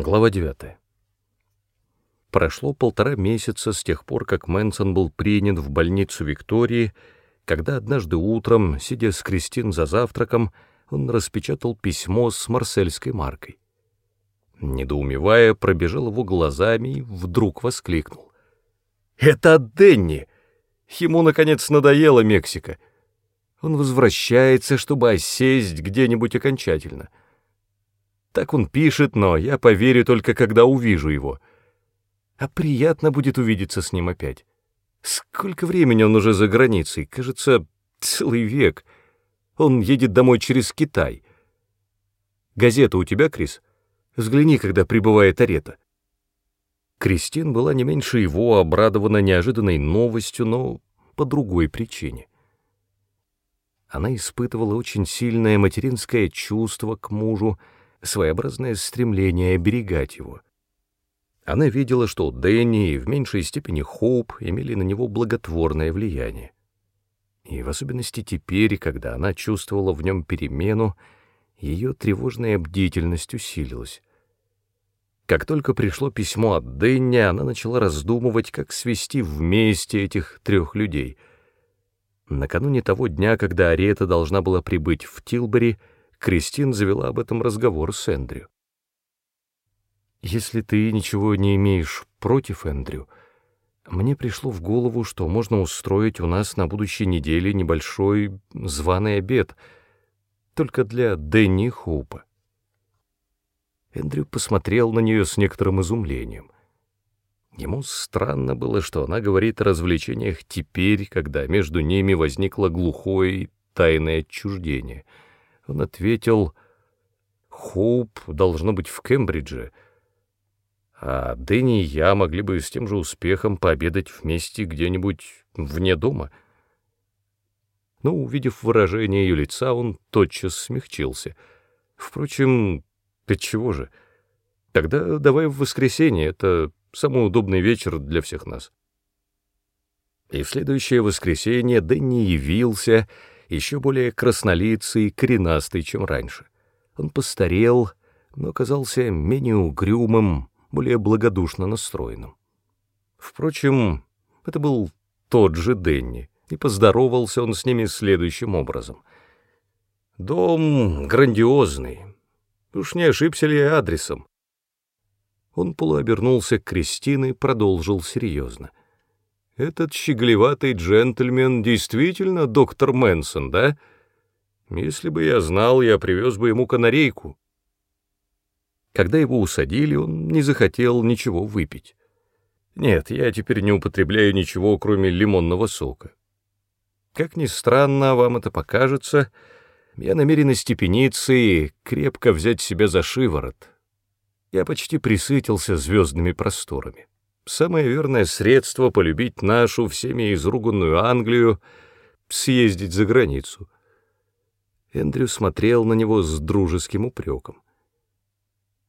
Глава 9. Прошло полтора месяца с тех пор, как Мэнсон был принят в больницу Виктории, когда однажды утром, сидя с Кристин за завтраком, он распечатал письмо с марсельской маркой. Недоумевая, пробежал его глазами и вдруг воскликнул. «Это от Денни! Ему, наконец, надоела Мексика. Он возвращается, чтобы осесть где-нибудь окончательно». Так он пишет, но я поверю только, когда увижу его. А приятно будет увидеться с ним опять. Сколько времени он уже за границей? Кажется, целый век. Он едет домой через Китай. Газета у тебя, Крис? Взгляни, когда прибывает Арета. Кристин была не меньше его обрадована неожиданной новостью, но по другой причине. Она испытывала очень сильное материнское чувство к мужу, своеобразное стремление оберегать его. Она видела, что Дэнни и в меньшей степени Хоуп имели на него благотворное влияние. И в особенности теперь, когда она чувствовала в нем перемену, ее тревожная бдительность усилилась. Как только пришло письмо от Дэнни, она начала раздумывать, как свести вместе этих трех людей. Накануне того дня, когда Арета должна была прибыть в Тилбери, Кристин завела об этом разговор с Эндрю. «Если ты ничего не имеешь против Эндрю, мне пришло в голову, что можно устроить у нас на будущей неделе небольшой званый обед, только для Дэнни Хоупа». Эндрю посмотрел на нее с некоторым изумлением. Ему странно было, что она говорит о развлечениях теперь, когда между ними возникло глухое и тайное отчуждение — он ответил, «Хоуп должно быть в Кембридже, а Дэнни и я могли бы с тем же успехом пообедать вместе где-нибудь вне дома». Но, увидев выражение ее лица, он тотчас смягчился. Впрочем, отчего же? Тогда давай в воскресенье, это самый удобный вечер для всех нас. И в следующее воскресенье Дэнни явился, еще более краснолицый и коренастый, чем раньше. Он постарел, но казался менее угрюмым, более благодушно настроенным. Впрочем, это был тот же Денни, и поздоровался он с ними следующим образом. «Дом грандиозный. Уж не ошибся ли я адресом?» Он полуобернулся к Кристине и продолжил серьезно. Этот щеголеватый джентльмен действительно доктор Мэнсон, да? Если бы я знал, я привез бы ему канарейку. Когда его усадили, он не захотел ничего выпить. Нет, я теперь не употребляю ничего, кроме лимонного сока. Как ни странно вам это покажется, я намерен остепениться и крепко взять себя за шиворот. Я почти присытился звездными просторами самое верное средство полюбить нашу всеми изруганную Англию — съездить за границу. Эндрю смотрел на него с дружеским упреком.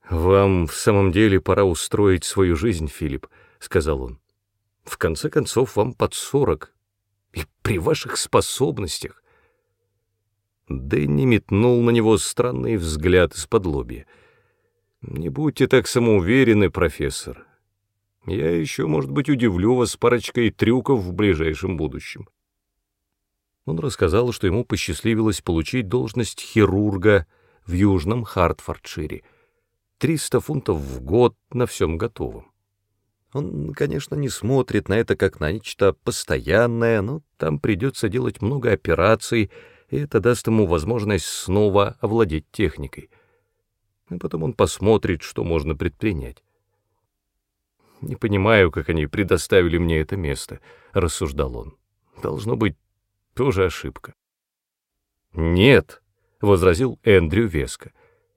«Вам в самом деле пора устроить свою жизнь, Филипп», — сказал он. «В конце концов, вам под сорок, и при ваших способностях». Дэнни метнул на него странный взгляд из-под лобья. «Не будьте так самоуверены, профессор. Я еще, может быть, удивлю вас парочкой трюков в ближайшем будущем. Он рассказал, что ему посчастливилось получить должность хирурга в Южном Хартфордшире. 300 фунтов в год на всем готовом. Он, конечно, не смотрит на это как на нечто постоянное, но там придется делать много операций, и это даст ему возможность снова овладеть техникой. И потом он посмотрит, что можно предпринять. Не понимаю, как они предоставили мне это место, — рассуждал он. Должно быть, тоже ошибка. Нет, — возразил Эндрю веско.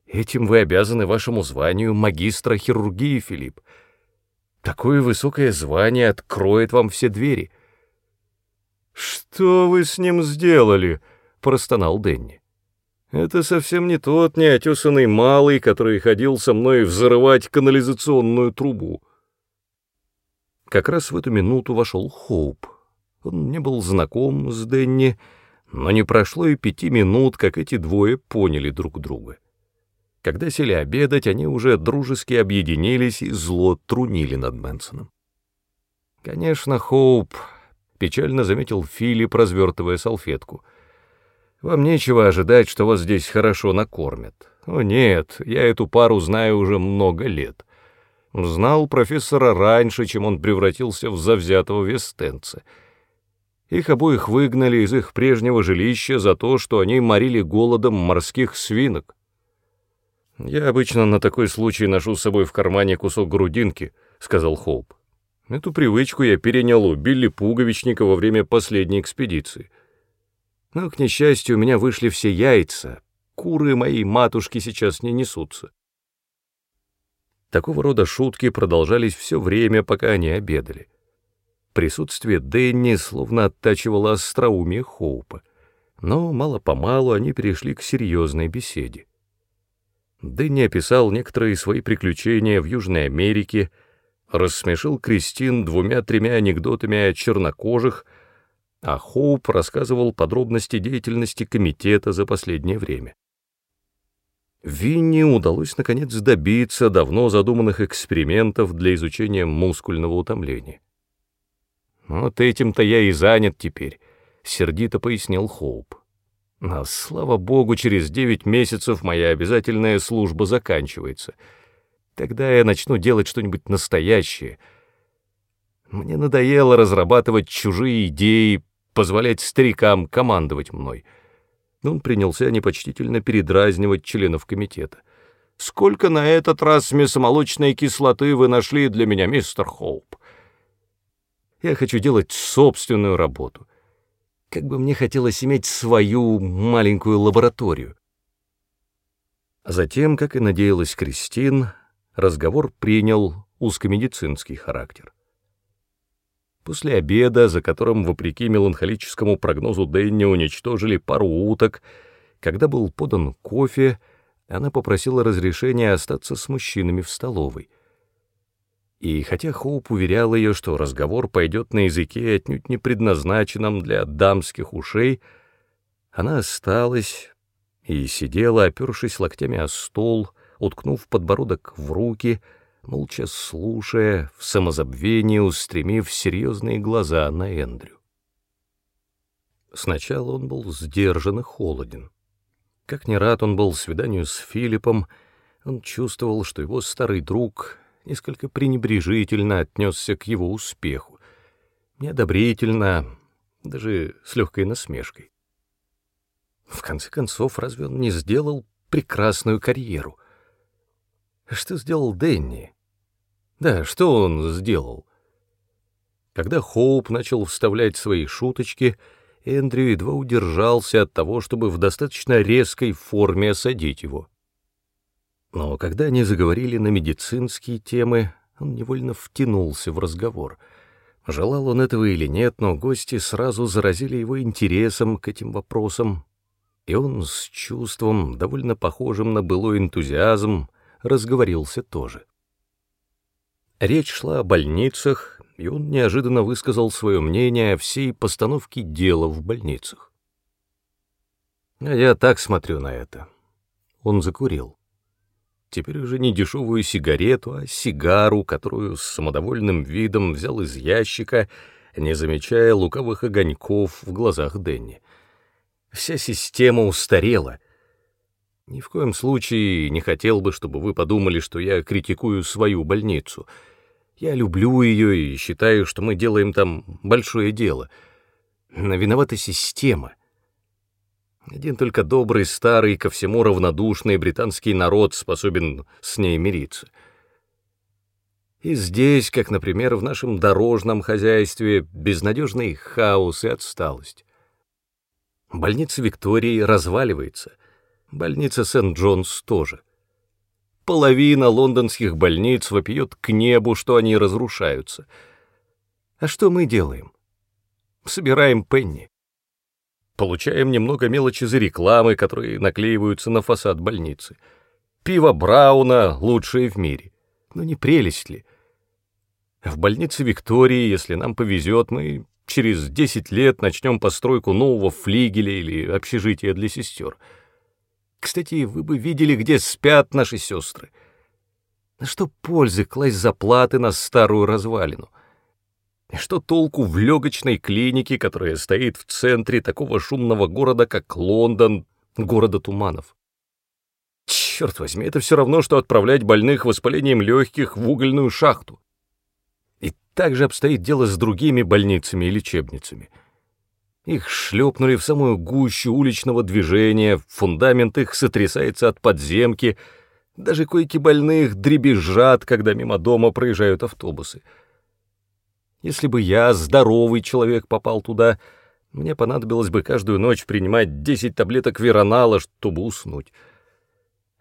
Этим вы обязаны вашему званию магистра хирургии, Филипп. Такое высокое звание откроет вам все двери. «Что вы с ним сделали?» — простонал Денни. «Это совсем не тот неотесанный малый, который ходил со мной взрывать канализационную трубу». Как раз в эту минуту вошел Хоуп. Он не был знаком с Денни, но не прошло и пяти минут, как эти двое поняли друг друга. Когда сели обедать, они уже дружески объединились и зло трунили над Мэнсоном. «Конечно, Хоуп», — печально заметил Филипп, развертывая салфетку. «Вам нечего ожидать, что вас здесь хорошо накормят. О нет, я эту пару знаю уже много лет. Знал профессора раньше, чем он превратился в завзятого вестенца. Их обоих выгнали из их прежнего жилища за то, что они морили голодом морских свинок. «Я обычно на такой случай ношу с собой в кармане кусок грудинки», — сказал Хоуп. «Эту привычку я перенял у Билли Пуговичника во время последней экспедиции. Но, к несчастью, у меня вышли все яйца. Куры моей матушки сейчас не несутся». Такого рода шутки продолжались все время, пока они обедали. Присутствие Дэнни словно оттачивало остроумие Хоупа, но мало-помалу они перешли к серьезной беседе. Дэнни описал некоторые свои приключения в Южной Америке, рассмешил Кристин двумя-тремя анекдотами о чернокожих, а Хоуп рассказывал подробности деятельности комитета за последнее время. Винни удалось наконец добиться давно задуманных экспериментов для изучения мускульного утомления. «Вот этим-то я и занят теперь», — сердито пояснил Хоуп. Но, слава богу, через девять месяцев моя обязательная служба заканчивается. Тогда я начну делать что-нибудь настоящее. Мне надоело разрабатывать чужие идеи, позволять старикам командовать мной. Он принялся непочтительно передразнивать членов комитета. «Сколько на этот раз мясомолочной кислоты вы нашли для меня, мистер Хоуп?» «Я хочу делать собственную работу». Как бы мне хотелось иметь свою маленькую лабораторию. Затем, как и надеялась Кристин, разговор принял узкомедицинский характер. После обеда, за которым, вопреки меланхолическому прогнозу Дэнни, уничтожили пару уток, когда был подан кофе, она попросила разрешения остаться с мужчинами в столовой — и хотя Хоуп уверял ее, что разговор пойдет на языке, отнюдь не предназначенном для дамских ушей, она осталась и сидела, опершись локтями о стол, уткнув подбородок в руки, молча слушая, в самозабвении устремив серьезные глаза на Эндрю. Сначала он был сдержан и холоден. Как не рад он был свиданию с Филиппом, он чувствовал, что его старый друг несколько пренебрежительно отнесся к его успеху, неодобрительно, даже с легкой насмешкой. В конце концов, разве он не сделал прекрасную карьеру? Что сделал Дэнни? Да, что он сделал? Когда Хоуп начал вставлять свои шуточки, Эндрю едва удержался от того, чтобы в достаточно резкой форме осадить его. Но когда они заговорили на медицинские темы, он невольно втянулся в разговор. Желал он этого или нет, но гости сразу заразили его интересом к этим вопросам, и он с чувством, довольно похожим на былой энтузиазм, разговорился тоже. Речь шла о больницах, и он неожиданно высказал свое мнение о всей постановке дела в больницах. А я так смотрю на это. Он закурил. Теперь уже не дешевую сигарету, а сигару, которую с самодовольным видом взял из ящика, не замечая луковых огоньков в глазах Дэнни. Вся система устарела. Ни в коем случае не хотел бы, чтобы вы подумали, что я критикую свою больницу. Я люблю ее и считаю, что мы делаем там большое дело. Но виновата система — один только добрый, старый, ко всему равнодушный британский народ способен с ней мириться. И здесь, как, например, в нашем дорожном хозяйстве, безнадежный хаос и отсталость. Больница Виктории разваливается, больница Сент-Джонс тоже. Половина лондонских больниц вопиет к небу, что они разрушаются. А что мы делаем? Собираем пенни. Получаем немного мелочи за рекламы, которые наклеиваются на фасад больницы. Пиво Брауна лучшее в мире. Ну не прелесть ли? В больнице Виктории, если нам повезет, мы через 10 лет начнем постройку нового флигеля или общежития для сестер. Кстати, вы бы видели, где спят наши сестры. На что пользы класть заплаты на старую развалину? Что толку в легочной клинике, которая стоит в центре такого шумного города, как Лондон, города туманов? Черт возьми, это все равно, что отправлять больных воспалением легких в угольную шахту. И так же обстоит дело с другими больницами и лечебницами. Их шлепнули в самую гущу уличного движения, фундамент их сотрясается от подземки, даже койки больных дребезжат, когда мимо дома проезжают автобусы. Если бы я, здоровый человек, попал туда, мне понадобилось бы каждую ночь принимать 10 таблеток веронала, чтобы уснуть.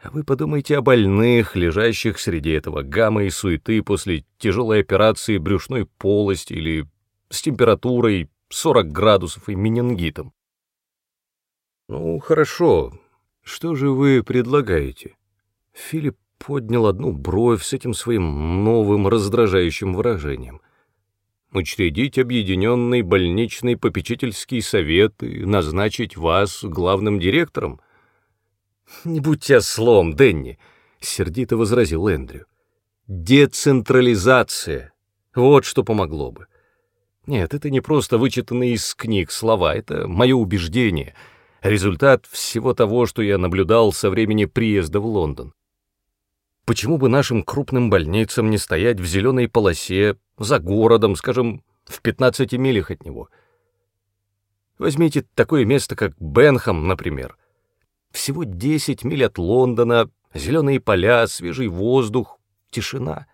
А вы подумайте о больных, лежащих среди этого гамма и суеты после тяжелой операции брюшной полости или с температурой 40 градусов и менингитом. Ну, хорошо. Что же вы предлагаете? Филипп поднял одну бровь с этим своим новым раздражающим выражением. Учредить объединенный больничный попечительский совет и назначить вас главным директором — «Не будьте ослом, Денни», — сердито возразил Эндрю. «Децентрализация. Вот что помогло бы. Нет, это не просто вычитанные из книг слова, это мое убеждение, результат всего того, что я наблюдал со времени приезда в Лондон. Почему бы нашим крупным больницам не стоять в зеленой полосе, за городом, скажем, в 15 милях от него? Возьмите такое место, как Бенхам, например. Всего 10 миль от Лондона, зеленые поля, свежий воздух, тишина.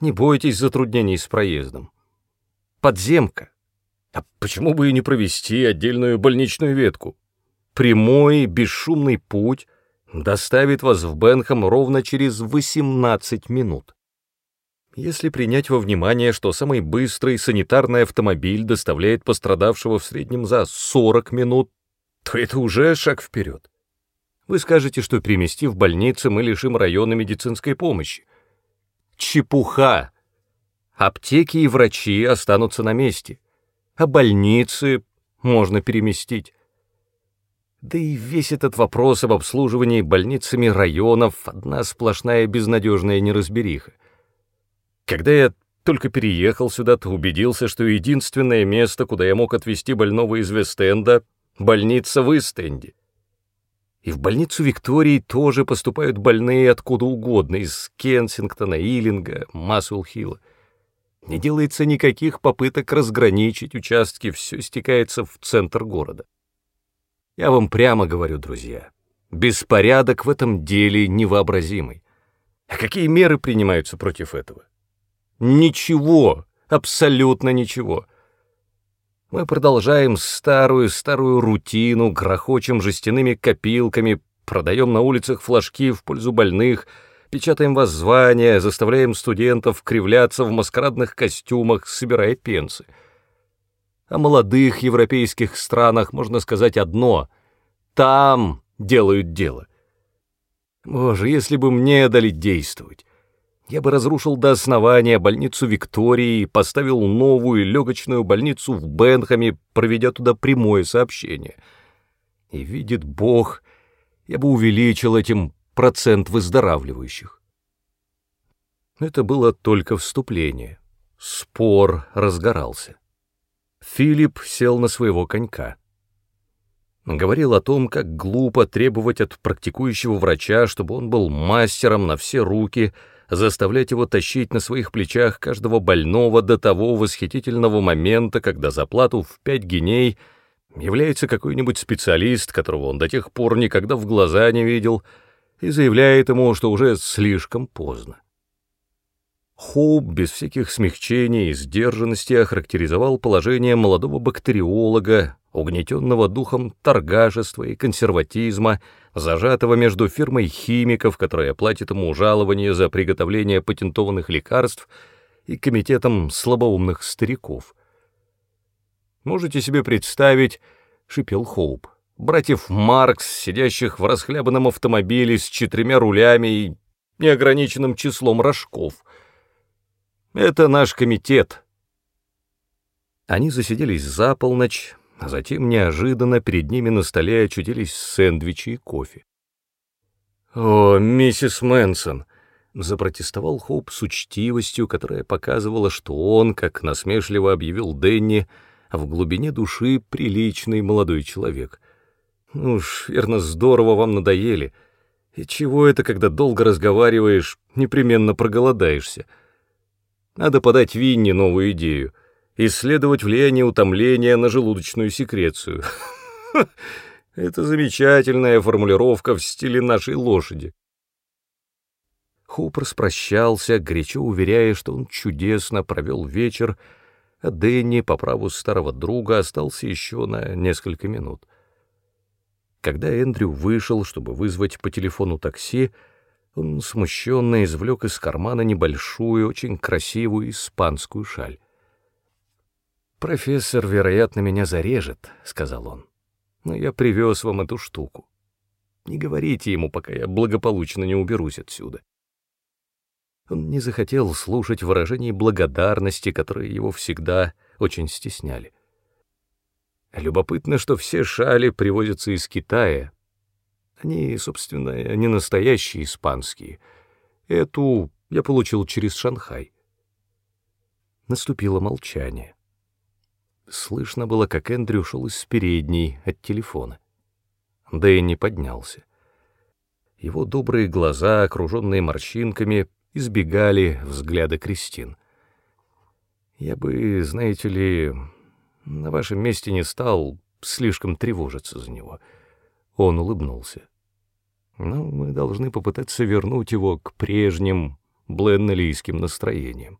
Не бойтесь затруднений с проездом. Подземка. А почему бы и не провести отдельную больничную ветку? Прямой, бесшумный путь доставит вас в Бенхам ровно через 18 минут. Если принять во внимание, что самый быстрый санитарный автомобиль доставляет пострадавшего в среднем за 40 минут, то это уже шаг вперед. Вы скажете, что переместив больницы, мы лишим района медицинской помощи. Чепуха! Аптеки и врачи останутся на месте, а больницы можно переместить. Да и весь этот вопрос об обслуживании больницами районов — одна сплошная безнадежная неразбериха. Когда я только переехал сюда, то убедился, что единственное место, куда я мог отвезти больного из Вестенда — больница в Истенде. И в больницу Виктории тоже поступают больные откуда угодно, из Кенсингтона, Иллинга, Масуэлл-Хилла. Не делается никаких попыток разграничить участки, все стекается в центр города. Я вам прямо говорю, друзья, беспорядок в этом деле невообразимый. А какие меры принимаются против этого? Ничего, абсолютно ничего. Мы продолжаем старую-старую рутину, грохочем жестяными копилками, продаем на улицах флажки в пользу больных, печатаем воззвания, заставляем студентов кривляться в маскарадных костюмах, собирая пенсы. О молодых европейских странах можно сказать одно — там делают дело. Боже, если бы мне дали действовать, я бы разрушил до основания больницу Виктории поставил новую легочную больницу в Бенхаме, проведя туда прямое сообщение. И видит Бог, я бы увеличил этим процент выздоравливающих. Это было только вступление. Спор разгорался. Филипп сел на своего конька. Говорил о том, как глупо требовать от практикующего врача, чтобы он был мастером на все руки — заставлять его тащить на своих плечах каждого больного до того восхитительного момента, когда за плату в пять геней является какой-нибудь специалист, которого он до тех пор никогда в глаза не видел, и заявляет ему, что уже слишком поздно. Хоуп без всяких смягчений и сдержанности охарактеризовал положение молодого бактериолога, угнетенного духом торгашества и консерватизма, зажатого между фирмой химиков, которая платит ему жалование за приготовление патентованных лекарств, и комитетом слабоумных стариков. «Можете себе представить», — шипел Хоуп, — «братьев Маркс, сидящих в расхлябанном автомобиле с четырьмя рулями и неограниченным числом рожков. Это наш комитет». Они засиделись за полночь, а затем неожиданно перед ними на столе очутились сэндвичи и кофе. «О, миссис Мэнсон!» — запротестовал Хоуп с учтивостью, которая показывала, что он, как насмешливо объявил Дэнни, в глубине души приличный молодой человек. «Ну уж, верно, здорово вам надоели. И чего это, когда долго разговариваешь, непременно проголодаешься? Надо подать Винни новую идею — исследовать влияние утомления на желудочную секрецию. Это замечательная формулировка в стиле нашей лошади. Хуп распрощался, горячо уверяя, что он чудесно провел вечер, а Дэнни, по праву старого друга, остался еще на несколько минут. Когда Эндрю вышел, чтобы вызвать по телефону такси, он смущенно извлек из кармана небольшую, очень красивую испанскую шаль. «Профессор, вероятно, меня зарежет», — сказал он но я привез вам эту штуку. Не говорите ему, пока я благополучно не уберусь отсюда. Он не захотел слушать выражений благодарности, которые его всегда очень стесняли. Любопытно, что все шали привозятся из Китая. Они, собственно, не настоящие испанские. Эту я получил через Шанхай. Наступило молчание. Слышно было, как Эндрю шел из передней от телефона. Дэнни поднялся. Его добрые глаза, окруженные морщинками, избегали взгляда Кристин. «Я бы, знаете ли, на вашем месте не стал слишком тревожиться за него». Он улыбнулся. «Но мы должны попытаться вернуть его к прежним бленнелийским настроениям.